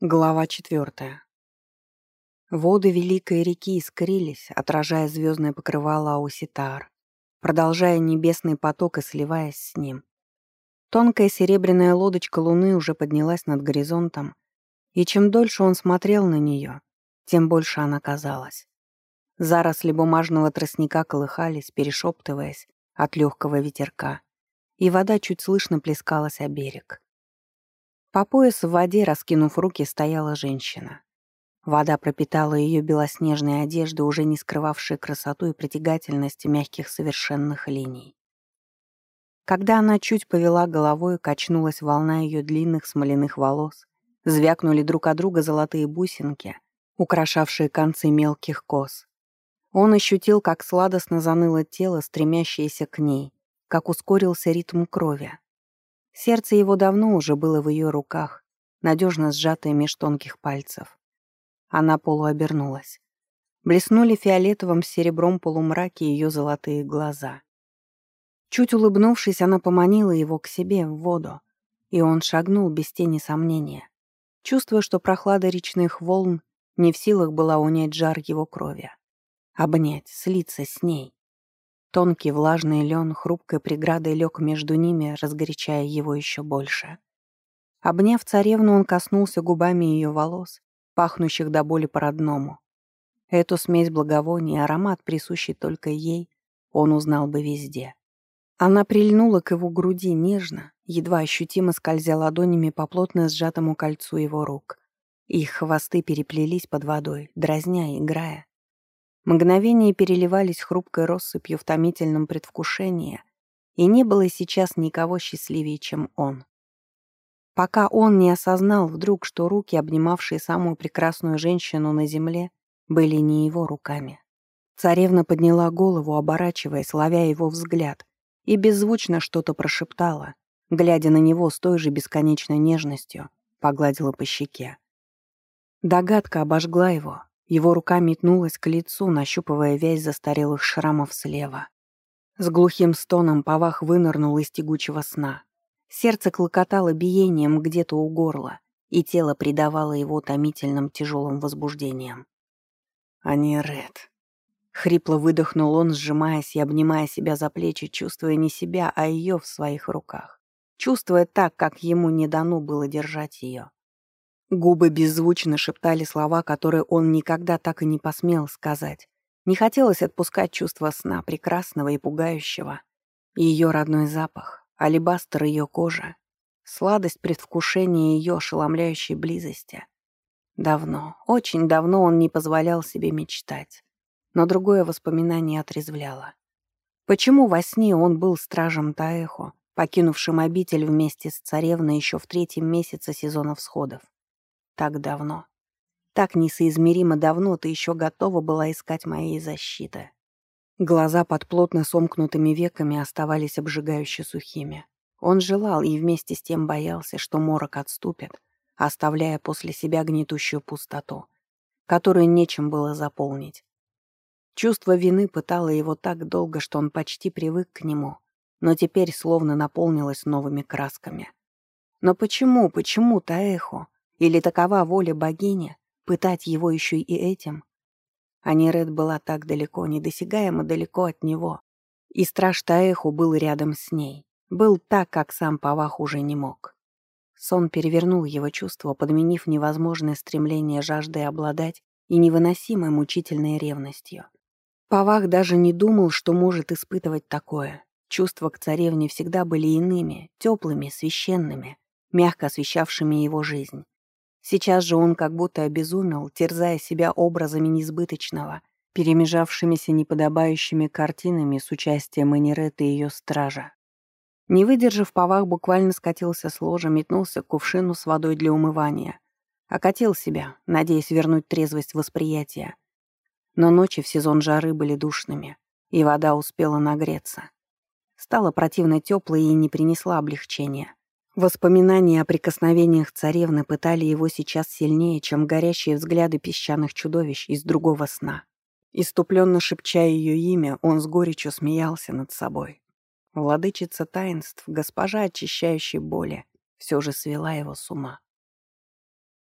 Глава четвертая. Воды Великой реки искрились, отражая звездное покрывало Ауситар, продолжая небесный поток и сливаясь с ним. Тонкая серебряная лодочка луны уже поднялась над горизонтом, и чем дольше он смотрел на нее, тем больше она казалась. Заросли бумажного тростника колыхались, перешептываясь от легкого ветерка, и вода чуть слышно плескалась о берег. По пояс в воде, раскинув руки, стояла женщина. Вода пропитала ее белоснежные одежды, уже не скрывавшие красоту и притягательность мягких совершенных линий. Когда она чуть повела головой, качнулась волна ее длинных смоляных волос, звякнули друг от друга золотые бусинки, украшавшие концы мелких кос. Он ощутил, как сладостно заныло тело, стремящееся к ней, как ускорился ритм крови. Сердце его давно уже было в ее руках, надежно сжатое меж тонких пальцев. Она полуобернулась. Блеснули фиолетовым серебром полумраки ее золотые глаза. Чуть улыбнувшись, она поманила его к себе в воду, и он шагнул без тени сомнения, чувствуя, что прохлада речных волн не в силах была унять жар его крови. Обнять, слиться с ней. Тонкий влажный лен хрупкой преградой лег между ними, разгорячая его еще больше. Обняв царевну, он коснулся губами ее волос, пахнущих до боли по-родному. Эту смесь благовоний и аромат, присущий только ей, он узнал бы везде. Она прильнула к его груди нежно, едва ощутимо скользя ладонями по плотно сжатому кольцу его рук. Их хвосты переплелись под водой, дразня и играя. Мгновения переливались хрупкой россыпью в томительном предвкушении, и не было сейчас никого счастливее, чем он. Пока он не осознал вдруг, что руки, обнимавшие самую прекрасную женщину на земле, были не его руками. Царевна подняла голову, оборачиваясь, ловя его взгляд, и беззвучно что-то прошептала, глядя на него с той же бесконечной нежностью, погладила по щеке. Догадка обожгла его, его рука метнулась к лицу, нащупывая вязь застарелых шрамов слева. С глухим стоном Павах вынырнул из тягучего сна. Сердце клокотало биением где-то у горла, и тело придавало его томительным тяжелым возбуждением. «А Ред». Хрипло выдохнул он, сжимаясь и обнимая себя за плечи, чувствуя не себя, а ее в своих руках. Чувствуя так, как ему не дано было держать ее. Губы беззвучно шептали слова, которые он никогда так и не посмел сказать. Не хотелось отпускать чувство сна, прекрасного и пугающего. Ее родной запах, алебастр ее кожи, сладость предвкушения ее ошеломляющей близости. Давно, очень давно он не позволял себе мечтать. Но другое воспоминание отрезвляло. Почему во сне он был стражем Таэхо, покинувшим обитель вместе с царевной еще в третьем месяце сезона всходов? Так давно. Так несоизмеримо давно ты еще готова была искать моей защиты. Глаза под плотно сомкнутыми веками оставались обжигающе сухими. Он желал и вместе с тем боялся, что морок отступит, оставляя после себя гнетущую пустоту, которую нечем было заполнить. Чувство вины пытало его так долго, что он почти привык к нему, но теперь словно наполнилось новыми красками. Но почему, почему-то эхо? Или такова воля богини — пытать его еще и этим? А Неред была так далеко, недосягаемо далеко от него. И страж Таэху был рядом с ней. Был так, как сам Павах уже не мог. Сон перевернул его чувство, подменив невозможное стремление жаждой обладать и невыносимой мучительной ревностью. Павах даже не думал, что может испытывать такое. Чувства к царевне всегда были иными, теплыми, священными, мягко освещавшими его жизнь. Сейчас же он как будто обезумел, терзая себя образами несбыточного, перемежавшимися неподобающими картинами с участием Энереты и ее стража. Не выдержав, Павах буквально скатился с ложа, метнулся к кувшину с водой для умывания. Окатил себя, надеясь вернуть трезвость восприятия. Но ночи в сезон жары были душными, и вода успела нагреться. Стала противно теплой и не принесла облегчения. Воспоминания о прикосновениях царевны пытали его сейчас сильнее, чем горящие взгляды песчаных чудовищ из другого сна. Иступленно шепча ее имя, он с горечью смеялся над собой. Владычица таинств, госпожа очищающей боли, все же свела его с ума.